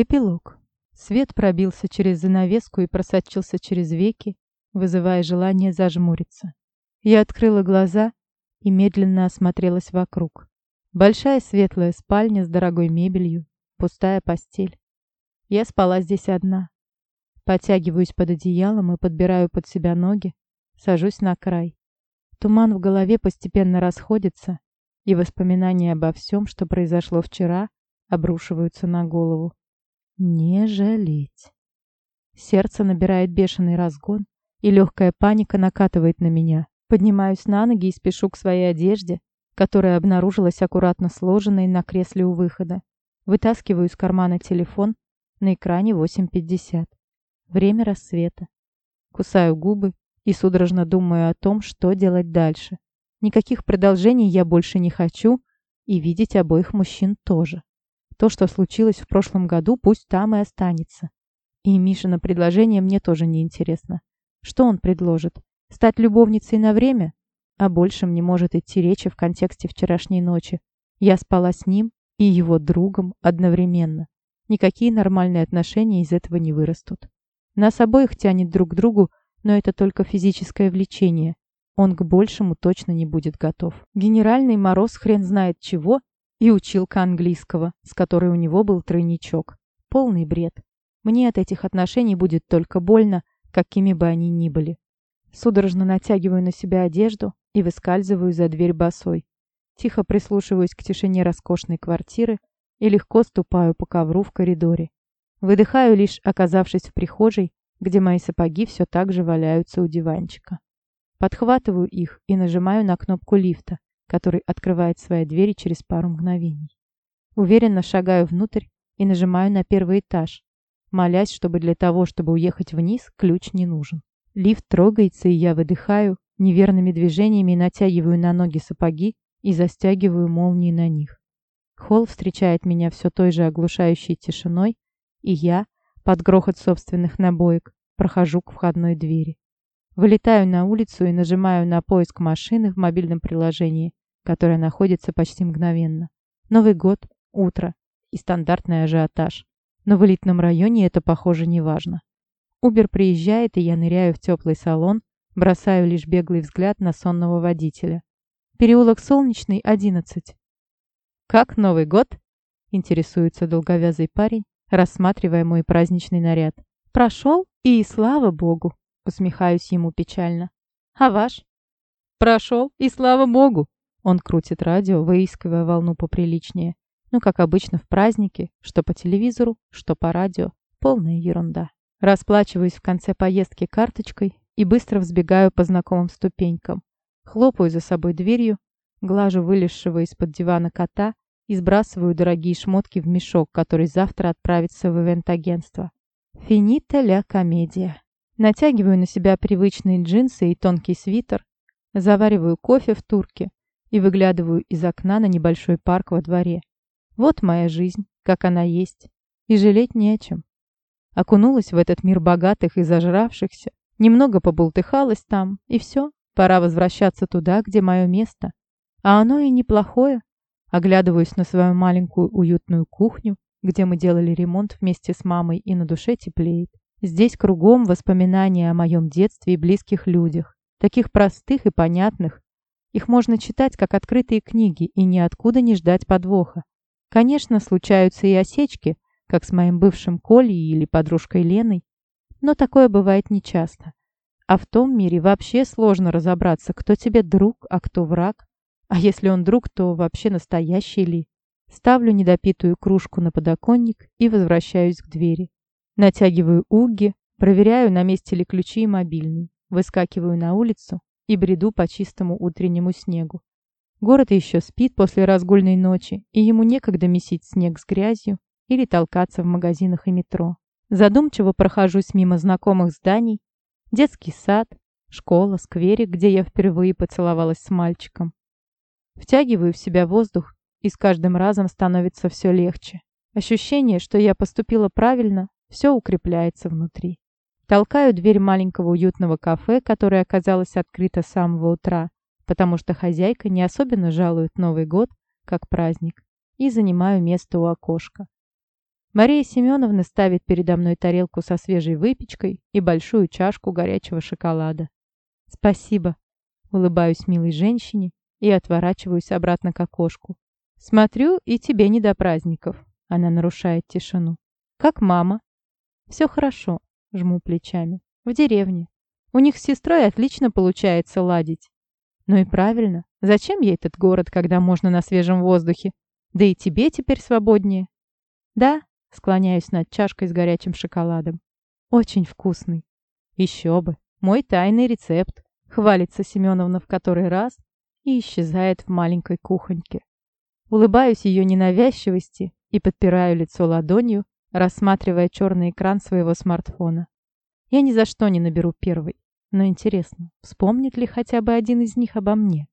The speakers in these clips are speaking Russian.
Эпилог. Свет пробился через занавеску и просочился через веки, вызывая желание зажмуриться. Я открыла глаза и медленно осмотрелась вокруг. Большая светлая спальня с дорогой мебелью, пустая постель. Я спала здесь одна. Подтягиваюсь под одеялом и подбираю под себя ноги, сажусь на край. Туман в голове постепенно расходится, и воспоминания обо всем, что произошло вчера, обрушиваются на голову. Не жалеть. Сердце набирает бешеный разгон, и легкая паника накатывает на меня. Поднимаюсь на ноги и спешу к своей одежде, которая обнаружилась аккуратно сложенной на кресле у выхода. Вытаскиваю из кармана телефон, на экране 8.50. Время рассвета. Кусаю губы и судорожно думаю о том, что делать дальше. Никаких продолжений я больше не хочу, и видеть обоих мужчин тоже. То, что случилось в прошлом году, пусть там и останется. И Мишина предложение мне тоже не интересно. Что он предложит? Стать любовницей на время? О большем не может идти речи в контексте вчерашней ночи. Я спала с ним и его другом одновременно. Никакие нормальные отношения из этого не вырастут. Нас обоих тянет друг к другу, но это только физическое влечение. Он к большему точно не будет готов. Генеральный мороз хрен знает чего и училка английского, с которой у него был тройничок. Полный бред. Мне от этих отношений будет только больно, какими бы они ни были. Судорожно натягиваю на себя одежду и выскальзываю за дверь босой. Тихо прислушиваюсь к тишине роскошной квартиры и легко ступаю по ковру в коридоре. Выдыхаю лишь, оказавшись в прихожей, где мои сапоги все так же валяются у диванчика. Подхватываю их и нажимаю на кнопку лифта, который открывает свои двери через пару мгновений. Уверенно шагаю внутрь и нажимаю на первый этаж, молясь, чтобы для того, чтобы уехать вниз, ключ не нужен. Лифт трогается, и я выдыхаю, неверными движениями натягиваю на ноги сапоги и застегиваю молнии на них. Холл встречает меня все той же оглушающей тишиной, и я, под грохот собственных набоек, прохожу к входной двери. Вылетаю на улицу и нажимаю на поиск машины в мобильном приложении, которое находится почти мгновенно. Новый год, утро и стандартный ажиотаж. Но в элитном районе это, похоже, не важно. Убер приезжает, и я ныряю в теплый салон, бросаю лишь беглый взгляд на сонного водителя. Переулок Солнечный, 11. «Как Новый год?» — интересуется долговязый парень, рассматривая мой праздничный наряд. «Прошел, и слава богу!» Усмехаюсь ему печально. А ваш? Прошел, и слава богу. Он крутит радио, выискивая волну поприличнее. Ну, как обычно в празднике, что по телевизору, что по радио. Полная ерунда. Расплачиваюсь в конце поездки карточкой и быстро взбегаю по знакомым ступенькам. Хлопаю за собой дверью, глажу вылезшего из-под дивана кота и сбрасываю дорогие шмотки в мешок, который завтра отправится в ивент-агентство. Финита ля комедия. Натягиваю на себя привычные джинсы и тонкий свитер, завариваю кофе в турке и выглядываю из окна на небольшой парк во дворе. Вот моя жизнь, как она есть, и жалеть не о чем. Окунулась в этот мир богатых и зажравшихся, немного побултыхалась там, и все, пора возвращаться туда, где мое место. А оно и неплохое. Оглядываюсь на свою маленькую уютную кухню, где мы делали ремонт вместе с мамой, и на душе теплеет. Здесь кругом воспоминания о моем детстве и близких людях, таких простых и понятных. Их можно читать как открытые книги и ниоткуда не ждать подвоха. Конечно, случаются и осечки, как с моим бывшим Колей или подружкой Леной, но такое бывает нечасто. А в том мире вообще сложно разобраться, кто тебе друг, а кто враг. А если он друг, то вообще настоящий ли? Ставлю недопитую кружку на подоконник и возвращаюсь к двери. Натягиваю уги, проверяю, на месте ли ключи и мобильный. Выскакиваю на улицу и бреду по чистому утреннему снегу. Город еще спит после разгульной ночи, и ему некогда месить снег с грязью или толкаться в магазинах и метро. Задумчиво прохожусь мимо знакомых зданий, детский сад, школа, скверик, где я впервые поцеловалась с мальчиком. Втягиваю в себя воздух, и с каждым разом становится все легче. Ощущение, что я поступила правильно, все укрепляется внутри. Толкаю дверь маленького уютного кафе, которое оказалось открыто с самого утра, потому что хозяйка не особенно жалует Новый год как праздник, и занимаю место у окошка. Мария Семеновна ставит передо мной тарелку со свежей выпечкой и большую чашку горячего шоколада. «Спасибо», — улыбаюсь милой женщине и отворачиваюсь обратно к окошку. «Смотрю, и тебе не до праздников», — она нарушает тишину. «Как мама?» «Все хорошо», — жму плечами. «В деревне. У них с сестрой отлично получается ладить». «Ну и правильно. Зачем ей этот город, когда можно на свежем воздухе? Да и тебе теперь свободнее». «Да», — склоняюсь над чашкой с горячим шоколадом. «Очень вкусный». «Еще бы. Мой тайный рецепт», — хвалится Семеновна в который раз и исчезает в маленькой кухоньке. Улыбаюсь ее ненавязчивости и подпираю лицо ладонью, рассматривая черный экран своего смартфона. Я ни за что не наберу первый. Но интересно, вспомнит ли хотя бы один из них обо мне?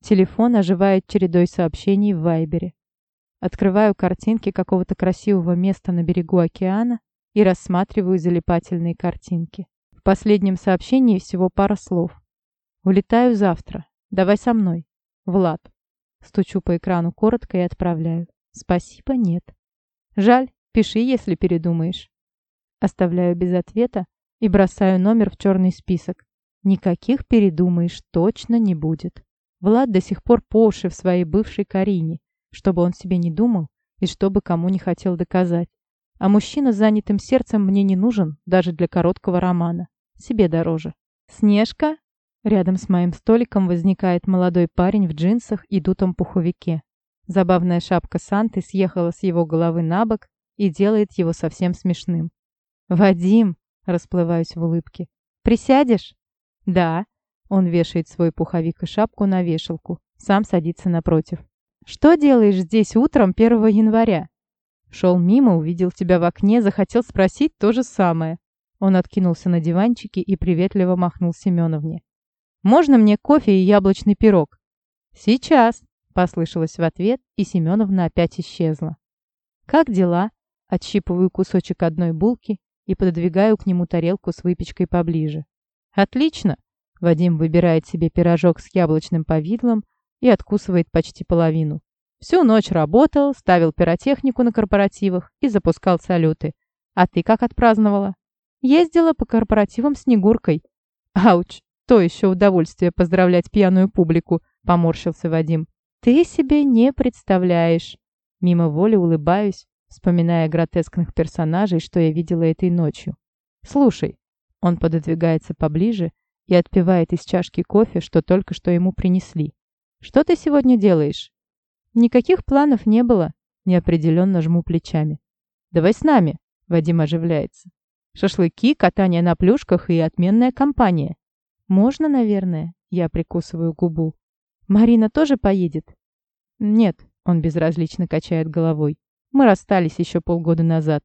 Телефон оживает чередой сообщений в Вайбере. Открываю картинки какого-то красивого места на берегу океана и рассматриваю залипательные картинки. В последнем сообщении всего пара слов. «Улетаю завтра. Давай со мной. Влад». Стучу по экрану коротко и отправляю. «Спасибо, нет». «Жаль. Пиши, если передумаешь». Оставляю без ответа и бросаю номер в черный список. Никаких передумаешь точно не будет. Влад до сих пор по уши в своей бывшей Карине, чтобы он себе не думал и чтобы кому не хотел доказать. А мужчина с занятым сердцем мне не нужен даже для короткого романа. Себе дороже. «Снежка?» Рядом с моим столиком возникает молодой парень в джинсах и дутом пуховике. Забавная шапка Санты съехала с его головы на бок и делает его совсем смешным. «Вадим!» – расплываюсь в улыбке. «Присядешь?» «Да». Он вешает свой пуховик и шапку на вешалку. Сам садится напротив. «Что делаешь здесь утром 1 января?» Шел мимо, увидел тебя в окне, захотел спросить то же самое. Он откинулся на диванчике и приветливо махнул Семеновне. «Можно мне кофе и яблочный пирог?» «Сейчас», — послышалось в ответ, и Семеновна опять исчезла. «Как дела?» Отщипываю кусочек одной булки и пододвигаю к нему тарелку с выпечкой поближе. «Отлично!» Вадим выбирает себе пирожок с яблочным повидлом и откусывает почти половину. Всю ночь работал, ставил пиротехнику на корпоративах и запускал салюты. А ты как отпраздновала? Ездила по корпоративам Снегуркой. Ауч, то еще удовольствие поздравлять пьяную публику, поморщился Вадим. Ты себе не представляешь. Мимо воли улыбаюсь, вспоминая гротескных персонажей, что я видела этой ночью. Слушай, он пододвигается поближе и отпивает из чашки кофе, что только что ему принесли. Что ты сегодня делаешь? Никаких планов не было. Неопределенно жму плечами. Давай с нами. Вадим оживляется. Шашлыки, катание на плюшках и отменная компания. Можно, наверное. Я прикусываю губу. Марина тоже поедет? Нет, он безразлично качает головой. Мы расстались еще полгода назад.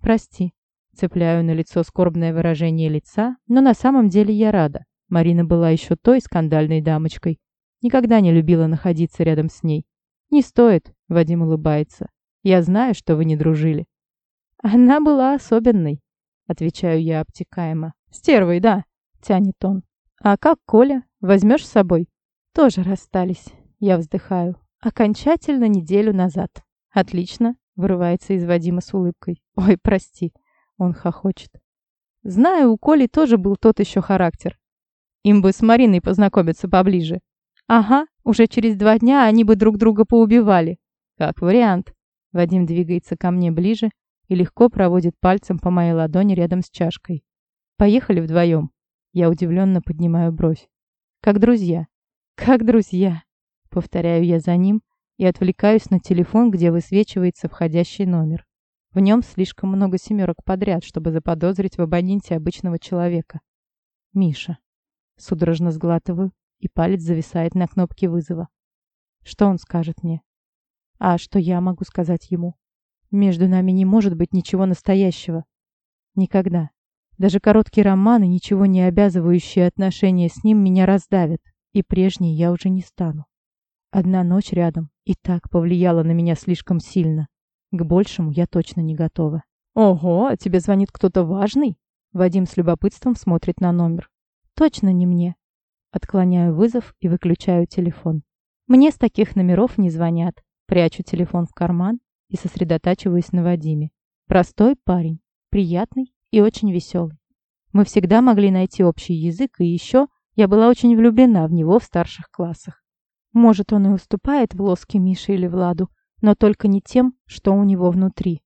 Прости. Цепляю на лицо скорбное выражение лица, но на самом деле я рада. Марина была еще той скандальной дамочкой. Никогда не любила находиться рядом с ней. «Не стоит», — Вадим улыбается. «Я знаю, что вы не дружили». «Она была особенной», — отвечаю я обтекаемо. «Стервой, да», — тянет он. «А как Коля? Возьмешь с собой?» «Тоже расстались», — я вздыхаю. «Окончательно неделю назад». «Отлично», — вырывается из Вадима с улыбкой. «Ой, прости», — он хохочет. «Знаю, у Коли тоже был тот еще характер. Им бы с Мариной познакомиться поближе. Ага, уже через два дня они бы друг друга поубивали. Как вариант. Вадим двигается ко мне ближе и легко проводит пальцем по моей ладони рядом с чашкой. Поехали вдвоем. Я удивленно поднимаю бровь. Как друзья. Как друзья. Повторяю я за ним и отвлекаюсь на телефон, где высвечивается входящий номер. В нем слишком много семерок подряд, чтобы заподозрить в абоненте обычного человека. Миша. Судорожно сглатываю и палец зависает на кнопке вызова. Что он скажет мне? А что я могу сказать ему? Между нами не может быть ничего настоящего. Никогда. Даже короткие романы, ничего не обязывающие отношения с ним, меня раздавят, и прежней я уже не стану. Одна ночь рядом и так повлияла на меня слишком сильно. К большему я точно не готова. «Ого, а тебе звонит кто-то важный?» Вадим с любопытством смотрит на номер. «Точно не мне. Отклоняю вызов и выключаю телефон. Мне с таких номеров не звонят. Прячу телефон в карман и сосредотачиваюсь на Вадиме. Простой парень, приятный и очень веселый. Мы всегда могли найти общий язык, и еще я была очень влюблена в него в старших классах. Может, он и уступает в лоске Мише или Владу, но только не тем, что у него внутри.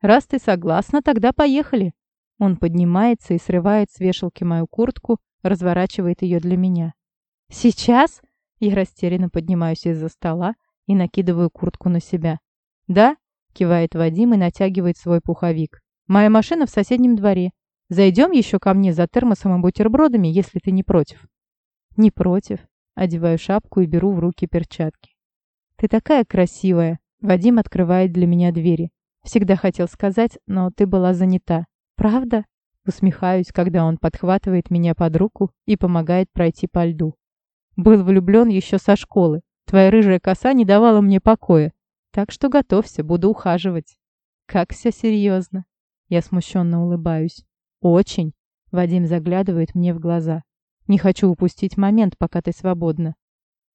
«Раз ты согласна, тогда поехали!» Он поднимается и срывает с вешалки мою куртку, разворачивает ее для меня. «Сейчас?» Я растерянно поднимаюсь из-за стола и накидываю куртку на себя. «Да?» — кивает Вадим и натягивает свой пуховик. «Моя машина в соседнем дворе. Зайдем еще ко мне за термосом и бутербродами, если ты не против». «Не против». Одеваю шапку и беру в руки перчатки. «Ты такая красивая!» Вадим открывает для меня двери. Всегда хотел сказать, но ты была занята. «Правда?» Усмехаюсь, когда он подхватывает меня под руку и помогает пройти по льду. «Был влюблен еще со школы. Твоя рыжая коса не давала мне покоя. Так что готовься, буду ухаживать». «Как все серьезно?» Я смущенно улыбаюсь. «Очень!» Вадим заглядывает мне в глаза. «Не хочу упустить момент, пока ты свободна».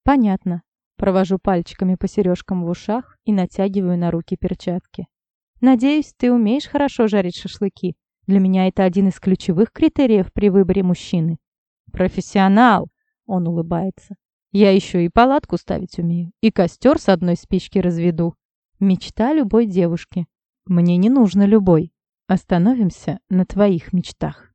«Понятно». Провожу пальчиками по сережкам в ушах и натягиваю на руки перчатки. «Надеюсь, ты умеешь хорошо жарить шашлыки?» Для меня это один из ключевых критериев при выборе мужчины. Профессионал, он улыбается. Я еще и палатку ставить умею, и костер с одной спички разведу. Мечта любой девушки. Мне не нужно любой. Остановимся на твоих мечтах.